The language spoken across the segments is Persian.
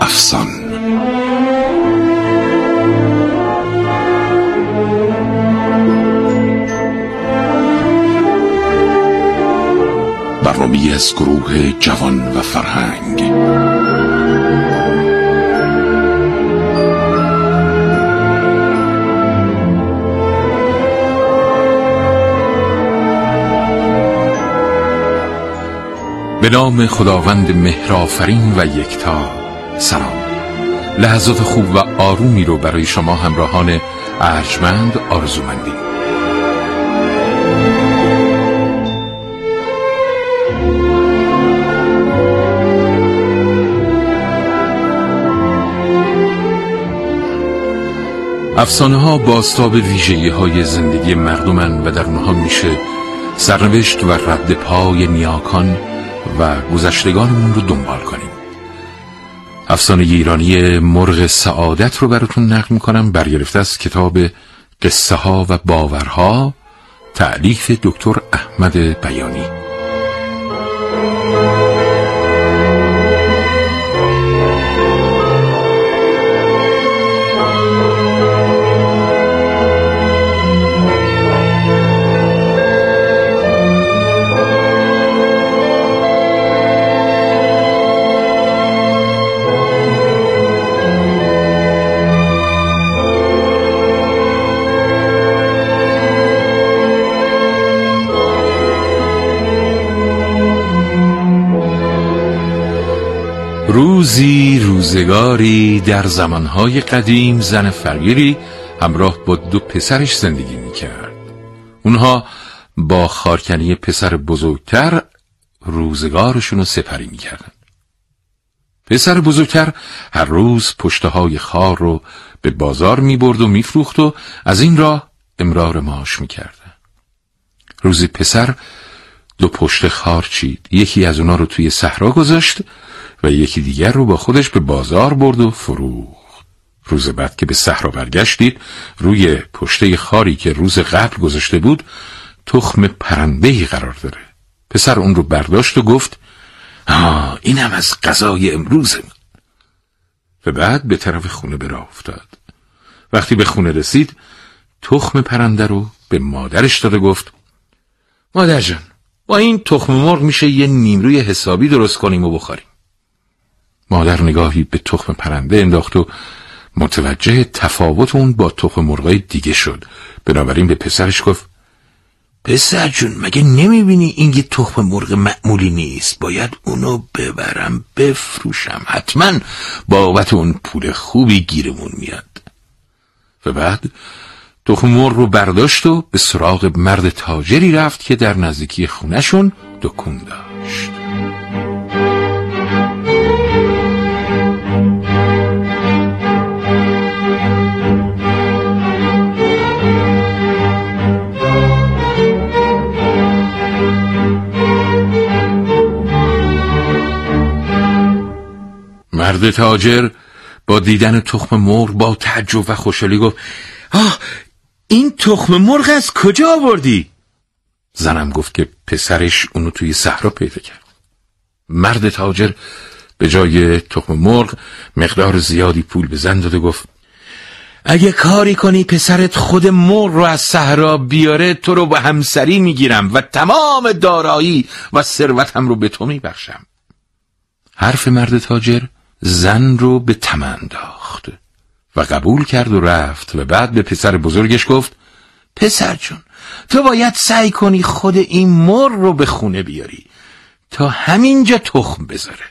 افسان. برنامه از گروه جوان و فرهنگ. به نام خداوند مهرآفرین و یکتا سلام. لحظات خوب و آرومی رو برای شما همراهان ارجمند آرزومندیم افسانه ها باستاب ویژگی های زندگی مردمن و در اونها میشه سرنوشت و رد پای نیاکان و گذشتگانمون رو دنبال کنیم. افسانه ایرانی مرغ سعادت رو براتون نقل می‌کنم. برگرفته از کتاب قصه ها و باورها تعلیف دکتر احمد بیانی. روزی روزگاری در زمانهای قدیم زن فقیری همراه با دو پسرش زندگی می‌کرد. اونها با خارکنی پسر بزرگتر روزگارشون رو سپری می‌کردن. پسر بزرگتر هر روز پشته های خار رو به بازار می‌برد و میفروخت و از این راه امرار معاش می‌کرد. روزی پسر دو پشت خار چید. یکی از اونا رو توی صحرا گذاشت و یکی دیگر رو با خودش به بازار برد و فروخت. روز بعد که به صحرا برگشتید روی پشته خاری که روز قبل گذاشته بود تخم پرنده قرار داره. پسر اون رو برداشت و گفت آه اینم از غذای امروز و بعد به طرف خونه برا افتاد. وقتی به خونه رسید تخم پرنده رو به مادرش داده گفت مادر جان با این تخم مرغ میشه یه نیمروی حسابی درست کنیم و بخوریم. مادر نگاهی به تخم پرنده انداخت و متوجه تفاوت اون با تخم مرغای دیگه شد. بنابراین به پسرش گفت پسر جون مگه نمی‌بینی این یه تخم مرغ معمولی نیست؟ باید اونو ببرم بفروشم. حتما بابت اون پول خوبی گیرمون میاد. و بعد تخم مرغ رو برداشت و به سراغ مرد تاجری رفت که در نزدیکی خونشون دکون داشت مرد تاجر با دیدن تخم مرغ با تعجب و خوشحالی گفت آه این تخم مرغ از کجا آوردی؟ زنم گفت که پسرش اونو توی صحرا پیدا کرد مرد تاجر به جای تخم مرغ مقدار زیادی پول به زن داد و گفت اگه کاری کنی پسرت خود مرغ رو از صحرا بیاره تو رو به همسری می‌گیرم و تمام دارایی و ثروتم رو به تو میبخشم حرف مرد تاجر زن رو به تم انداخت و قبول کرد و رفت و بعد به پسر بزرگش گفت پسر جون تو باید سعی کنی خود این مر رو به خونه بیاری تا همینجا تخم بذاره.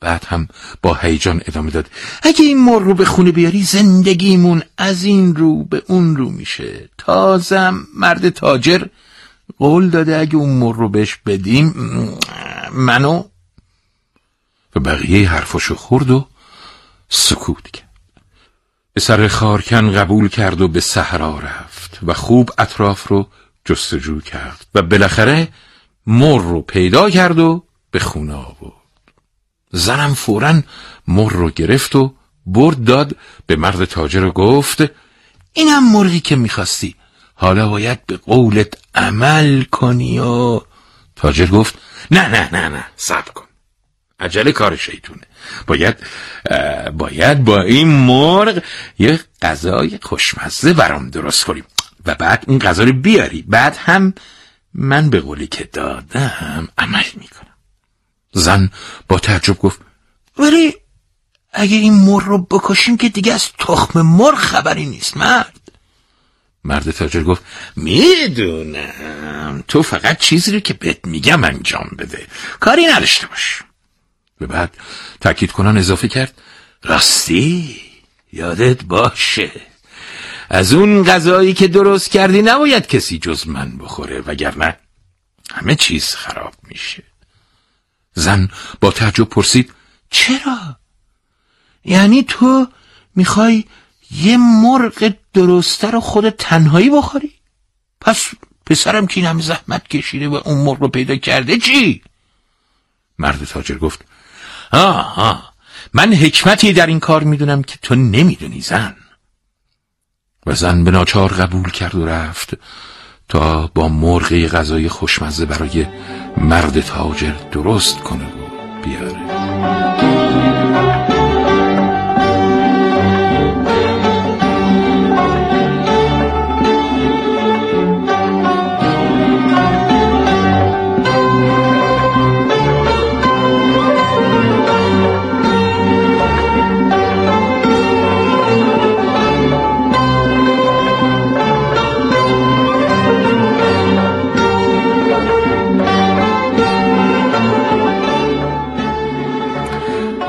بعد هم با هیجان ادامه داد اگه این مر رو به خونه بیاری زندگیمون از این رو به اون رو میشه. تازم مرد تاجر قول داده اگه اون مر رو بهش بدیم منو و بقیه حرفاشو خورد و سکوت کرد. سر خارکن قبول کرد و به صحرا رفت و خوب اطراف رو جستجو کرد و بالاخره مر رو پیدا کرد و به خونه آورد. زنم فورا مر رو گرفت و برد داد به مرد تاجر و گفت اینم مرغی که می‌خواستی. حالا باید به قولت عمل کنی و تاجر گفت نه نه نه نه صبر کن. عجله کار شیطونه. باید باید با این مرغ یه غذای خوشمزه برام درست کنیم. و بعد این غذا رو بیاری. بعد هم من به قولی که دادم عمل می‌کنم. زن با تعجب گفت ولی اگه این مرغ رو بکشیم که دیگه از تخم مرغ خبری نیست مرد. مرد تاجر گفت می‌دونم. تو فقط چیزی رو که بهت میگم انجام بده. کاری نداشته باش. به بعد تاکید کنان اضافه کرد راستی یادت باشه از اون غذایی که درست کردی نباید کسی جز من بخوره وگرنه همه چیز خراب میشه زن با تعجب پرسید چرا؟ یعنی تو می‌خوای یه مرغ درسته رو خود تنهایی بخوری؟ پس پسرم که این زحمت کشیده و اون مرغ رو پیدا کرده چی؟ مرد تاجر گفت آه آه من حکمتی در این کار می‌دونم که تو نمی‌دونی زن. و زن به ناچار قبول کرد و رفت تا با مرغ غذای خوشمزه برای مرد تاجر درست کنه و بیاره.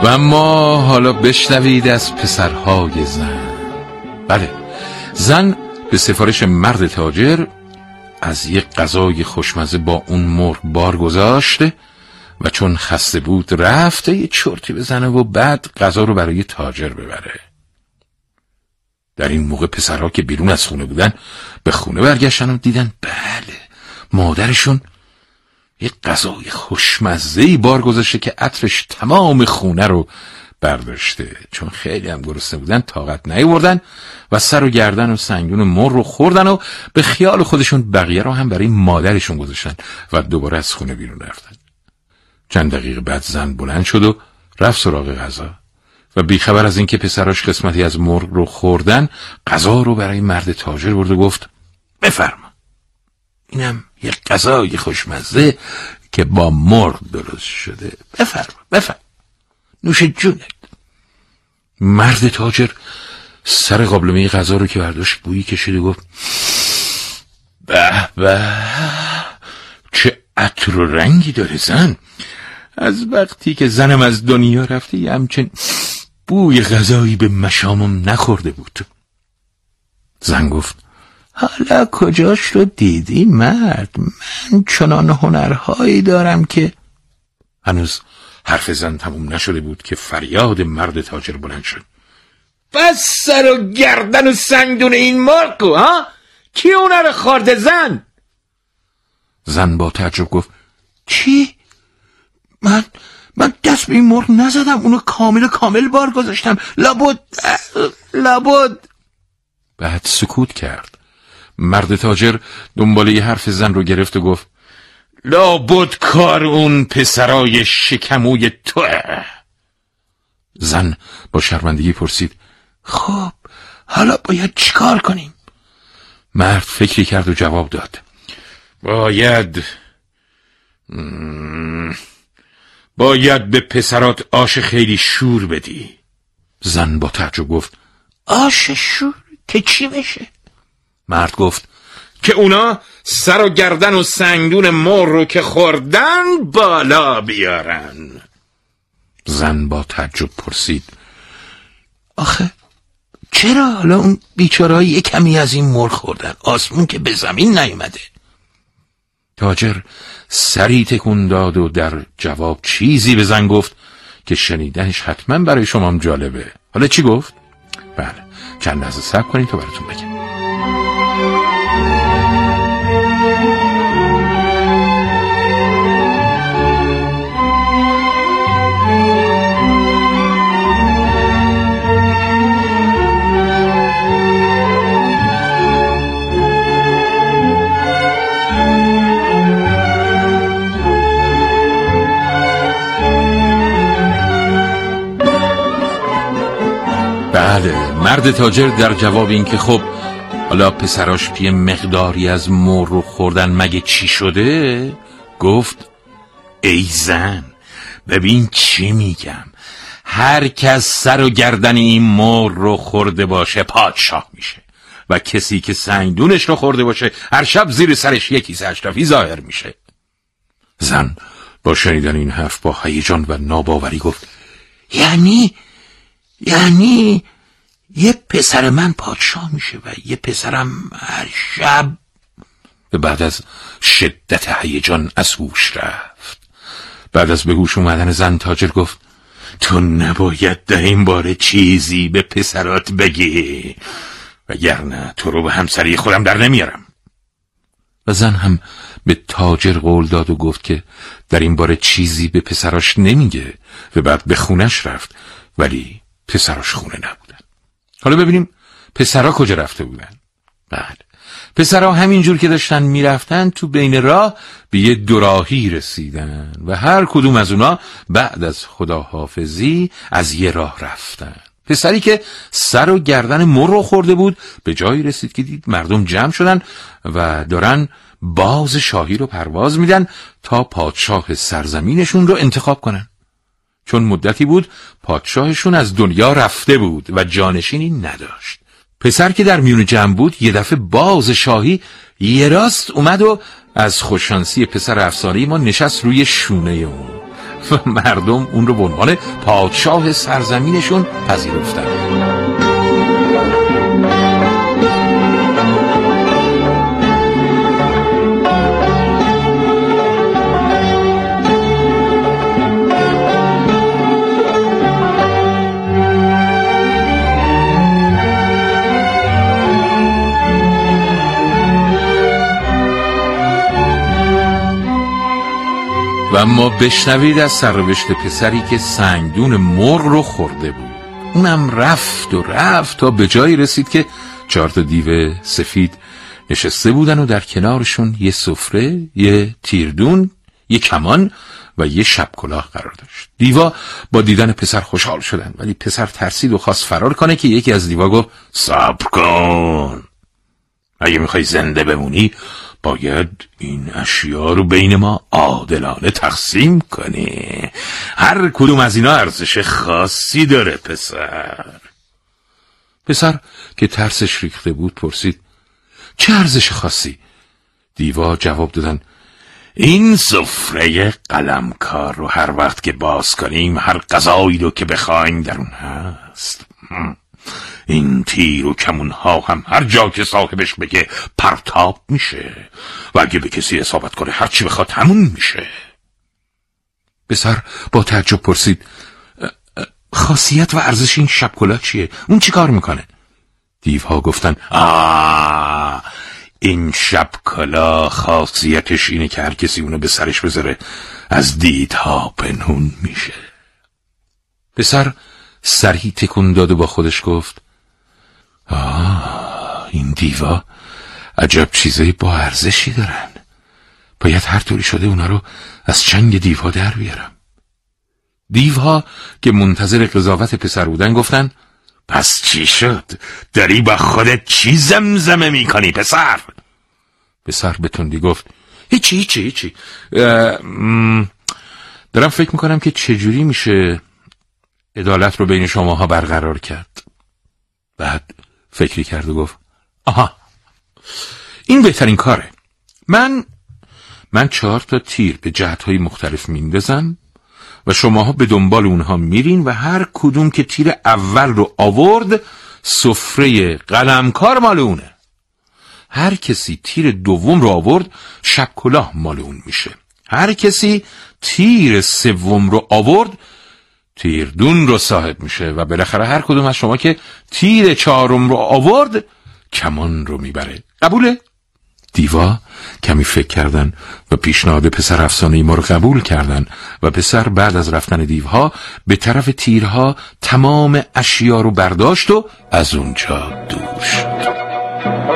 و اما حالا بشنوید از پسرهای زن. بله زن به سفارش مرد تاجر از یک غذای خوشمزه با اون مرغ بار گذاشته و چون خسته بود رفته یه چرتی بزنه و بعد غذا رو برای تاجر ببره. در این موقع پسرها که بیرون از خونه بودن به خونه برگشتن و دیدن بله مادرشون یه غذای خوشمزه بار گذاشته که عطرش تمام خونه رو برداشته. چون خیلی هم گرسنه بودن طاقت نیوردن و سر و گردن و سنگون مر رو خوردن و به خیال خودشون بقیه رو هم برای مادرشون گذاشتن و دوباره از خونه بیرون رفتن. چند دقیقه بعد زن بلند شد و رفت سراغ غذا. و بیخبر از اینکه پسراش قسمتی از مرغ رو خوردن غذا رو برای مرد تاجر برد و گفت بفرما. اینم یه غذای خوشمزه که با مرغ درست شده. بفرما بفرما. نوش جونت. مرد تاجر سر قابلمه غذا رو که برداشت بویی کشید و گفت به به چه عطر و رنگی داره زن. از وقتی که زنم از دنیا رفته یه همچن بوی غذایی به مشامم نخورده بود. زن گفت حالا کجاش رو دیدی مرد؟ من چنان هنرهایی دارم که هنوز حرف زن تموم نشده بود که فریاد مرد تاجر بلند شد. بس سر و گردن و سنگدون این مرگو ها؟ کی هنر خارد زن؟ زن با تعجب گفت چی؟ من من دست به این مرغ نزدم اونو کامل کامل بار گذاشتم. لابد لابد. بعد سکوت کرد. مرد تاجر دنباله حرف زن رو گرفت و گفت لابد کار اون پسرای شکموی تو زن با شرمندگی پرسید خب حالا باید چیکار کنیم؟ مرد فکری کرد و جواب داد باید باید به پسرات آش خیلی شور بدی. زن با تعجب گفت آش شور؟ که چی بشه؟ مرد گفت که اونا سر و گردن و سنگون مر رو که خوردن بالا بیارن. زن با تعجب پرسید آخه چرا حالا اون بیچارهایی یه کمی از این مر خوردن؟ آسمون که به زمین نیومده. تاجر سری تکون داد و در جواب چیزی به زن گفت که شنیدنش حتما برای شما جالبه. حالا چی گفت؟ بله چند لحظه صبر کنید تا براتون بگم. مرد تاجر در جواب اینکه خب حالا پسراش پی مقداری از مر رو خوردن مگه چی شده؟ گفت ای زن ببین چی میگم. هر کس سر و گردن این مر رو خورده باشه پادشاه میشه. و کسی که سنگدونش رو خورده باشه هر شب زیر سرش یکی اشرفی ظاهر میشه. زن با شنیدن این حرف با هیجان و ناباوری گفت یعنی؟ یعنی؟ یه پسر من پادشاه میشه و یه پسرم هر شب بعد از شدت هیجان از هوش رفت. بعد از به هوش اومدن زن تاجر گفت تو نباید ده این باره چیزی به پسرات بگی وگرنه تو رو به همسری خودم در نمیارم. و زن هم به تاجر قول داد و گفت که در این باره چیزی به پسراش نمیگه. و بعد به خونش رفت ولی پسراش خونه نبودن حالا ببینیم پسرا کجا رفته بودن. بله پسرها همینجور که داشتن می‌رفتن تو بین راه به یه دوراهی رسیدن و هر کدوم از اونا بعد از خداحافظی از یه راه رفتن. پسری که سر و گردن مر رو خورده بود به جایی رسید که دید مردم جمع شدن و دارن باز شاهی رو پرواز میدن تا پادشاه سرزمینشون رو انتخاب کنن. چون مدتی بود پادشاهشون از دنیا رفته بود و جانشینی نداشت. پسر که در میون جمع بود یه دفعه باز شاهی یه راست اومد و از خوششانسی پسر افسانه ما نشست روی شونه اون. و مردم اون رو به عنوان پادشاه سرزمینشون پذیرفتن. اما بشنوید از سرنوشت پسری که سنگدون مر رو خورده بود. اونم رفت و رفت تا به جایی رسید که چهار تا دیو سفید نشسته بودن و در کنارشون یه سفره یه تیردون یه کمان و یه شب کلاه قرار داشت. دیوا با دیدن پسر خوشحال شدن ولی پسر ترسید و خواست فرار کنه که یکی از دیوا گفت صبر کن! اگه می‌خوای زنده بمونی باید این اشیا رو بین ما عادلانه تقسیم کنی. هر کدوم از اینا ارزش خاصی داره پسر. پسر که ترسش ریخته بود پرسید چه ارزش خاصی؟ دیوا جواب دادن این سفره قلمکار رو هر وقت که باز کنیم هر غذایی رو که بخوایم در اون هست. این تیر و کمون ها هم هر جا که صاحبش بگه پرتاب میشه و اگه به کسی اصابت کنه هر چی بخواد همون میشه پسر با تعجب پرسید خاصیت و ارزش این شب چیه؟ اون چی کار می‌کنه؟ دیوها گفتن آه این شب کلا خاصیتش اینه که هر کسی اونو به سرش بذاره از دیدها پنهون میشه پسر سرهی تکون داد و با خودش گفت آه این دیوا عجب چیزایی با ارزشی دارن باید هر طوری شده اونا رو از چنگ دیوها در بیارم دیوها که منتظر قضاوت پسر بودن گفتن پس چی شد؟ داری با خودت چی زمزمه می‌کنی پسر؟ پسر به تندی گفت هیچی هیچی هیچی دارم فکر می‌کنم که چجوری میشه عدالت رو بین شماها برقرار کرد. بعد فکری کرد و گفت آها این بهترین کاره. من من چهار تا تیر به جهت های مختلف میندازم و شماها به دنبال اونها میرین و هر کدوم که تیر اول رو آورد سفره قلمکار مال اونه. هر کسی تیر دوم رو آورد شب کلاه مال اون میشه. هر کسی تیر سوم رو آورد تیردون رو صاحب میشه و بالاخره هر کدوم از شما که تیر چهارم رو آورد کمان رو می‌بره قبوله؟ دیوا کمی فکر کردن و پیشنهاد پسر افسانه ما رو قبول کردن و پسر بعد از رفتن دیوها به طرف تیرها تمام اشیا رو برداشت و از اونجا دور شد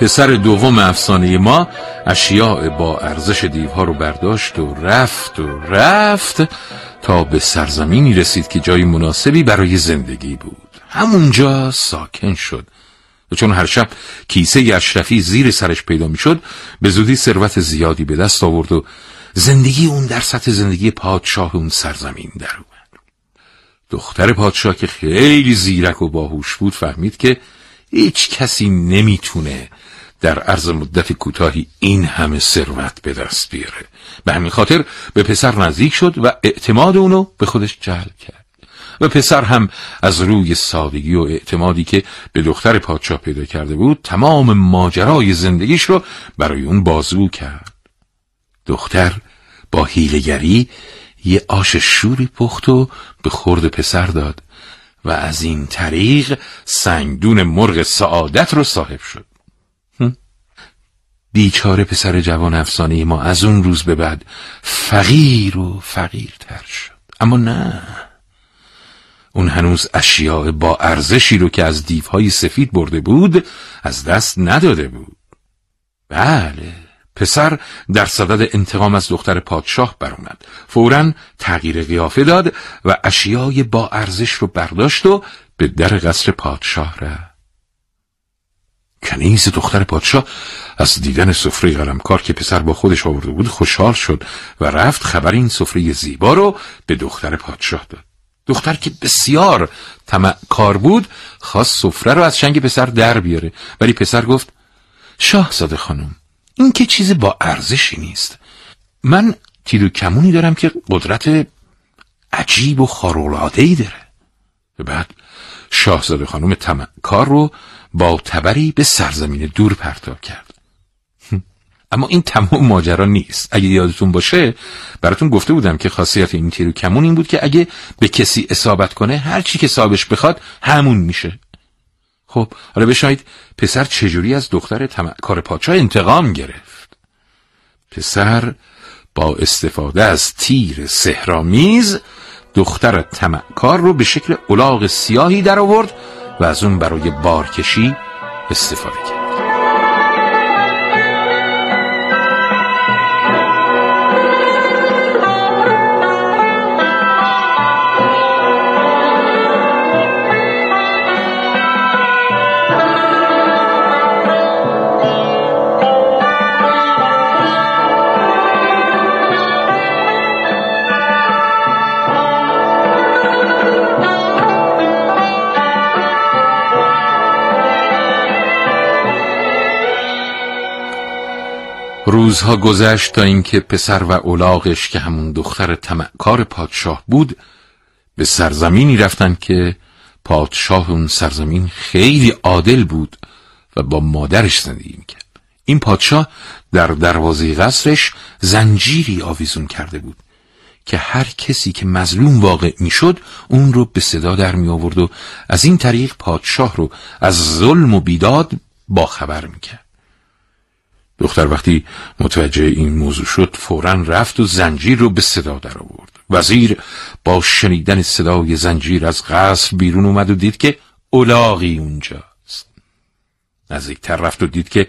پسر دوم افسانه ما اشیاء با ارزش دیوها رو برداشت و رفت و رفت تا به سرزمینی رسید که جای مناسبی برای زندگی بود. همونجا ساکن شد. و چون هر شب کیسه اشرفی زیر سرش پیدا می‌شد به زودی ثروت زیادی به دست آورد و زندگی اون در سطح زندگی پادشاه اون سرزمین در اومد. دختر پادشاه که خیلی زیرک و باهوش بود فهمید که هیچ کسی نمی‌تونه در عرض مدت کوتاهی این همه ثروت به دست بیاره. به همین خاطر به پسر نزدیک شد و اعتماد اونو به خودش جلب کرد. و پسر هم از روی سادگی و اعتمادی که به دختر پادشاه پیدا کرده بود تمام ماجرای زندگیش رو برای اون بازو کرد. دختر با هیلگری یه آش شوری پخت و به خورد پسر داد. و از این طریق سنگدون مرغ سعادت رو صاحب شد. بیچاره پسر جوان افسانه ما از اون روز به بعد فقیر و فقیرتر شد. اما نه. اون هنوز اشیاء با ارزشی رو که از دیوهای سفید برده بود از دست نداده بود. بله. پسر در صدد انتقام از دختر پادشاه برآمد. فورا تغییر قیافه داد و اشیای با ارزش رو برداشت و به در قصر پادشاه رفت. کنیز دختر پادشاه از دیدن سفره قلمکار که پسر با خودش آورده بود خوشحال شد و رفت خبر این سفره زیبا رو به دختر پادشاه داد. دختر که بسیار کار بود خواست سفره رو از شنگ پسر در بیاره. ولی پسر گفت شاهزاده خانم این که چیز با ارزشی نیست. من تیر و کمونی دارم که قدرت عجیب و خارولادهی داره. بعد شاهزاده خانم کار رو با تبری به سرزمین دور پرتاب کرد. اما این تمام ماجرا نیست. اگه یادتون باشه براتون گفته بودم که خاصیت این تیر و کمون این بود که اگه به کسی اصابت کنه هر چی که صابش بخواد همون میشه. خب حالا بشاید پسر چجوری از دختر کار پادشاه انتقام گرفت؟ پسر با استفاده از تیر سهرامیز دختر تمکار رو به شکل الاغ سیاهی در آورد و از اون برای بارکشی استفاده کرد. روزها گذشت تا اینکه پسر و اولاغش که همون دختر تمکار پادشاه بود به سرزمینی رفتن که پادشاه اون سرزمین خیلی عادل بود و با مادرش زندگی می‌کرد. این پادشاه در دروازه قصرش زنجیری آویزون کرده بود که هر کسی که مظلوم واقع می‌شد اون رو به صدا در می آورد و از این طریق پادشاه رو از ظلم و بیداد باخبر می‌کرد. دختر وقتی متوجه این موضوع شد فورا رفت و زنجیر رو به صدا در آورد وزیر با شنیدن صدای زنجیر از قصر بیرون اومد و دید که اولاغی اونجاست. نزدیکتر رفت و دید که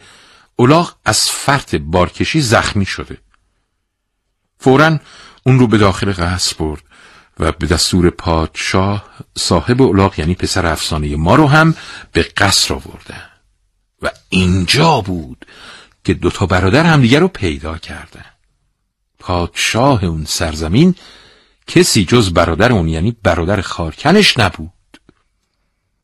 اولاغ از فرط بارکشی زخمی شده. فورا اون رو به داخل قصر برد و به دستور پادشاه صاحب اولاغ یعنی پسر افسانه ما رو هم به قصر آورده و اینجا بود که دوتا برادر همدیگر رو پیدا کردن. پادشاه اون سرزمین کسی جز برادر اون یعنی برادر خارکنش نبود.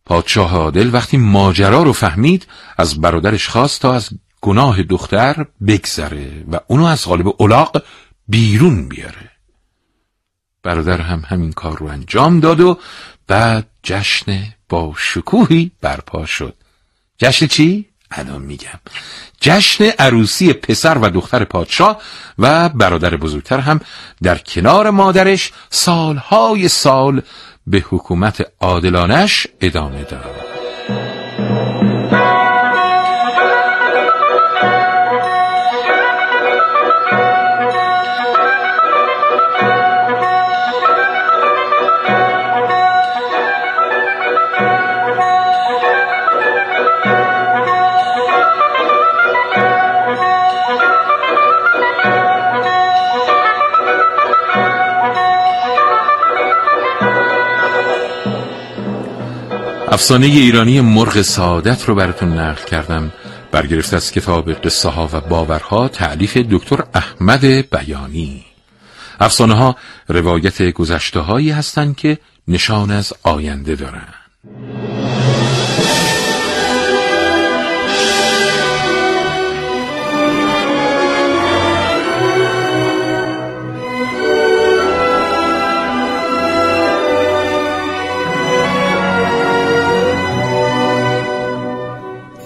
پادشاه عادل وقتی ماجرا رو فهمید از برادرش خواست تا از گناه دختر بگذره و اونو از غالب اولاق بیرون بیاره. برادر هم همین کار رو انجام داد و بعد جشن با شکوهی برپا شد. جشن چی؟ الان میگم. جشن عروسی پسر و دختر پادشاه و برادر بزرگتر هم در کنار مادرش سالهای سال به حکومت عادلانش ادامه داد افسانه ایرانی مرغ سعادت رو براتون نقل کردم. برگرفته از کتاب قصه ها و باورها تعلیف دکتر احمد بیانی. افسانه ها روایت گذشته هایی هستند که نشان از آینده دارند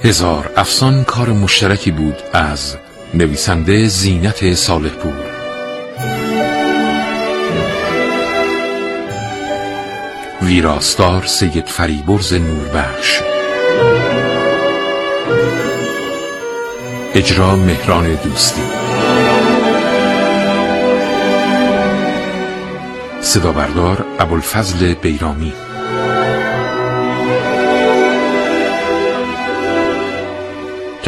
هزار افسان کار مشترکی بود از نویسنده زینت صالح پور ویراستار سید فریبرز نوربخش. اجرا مهران دوستی. صدا بردار ابوالفضل بیرامی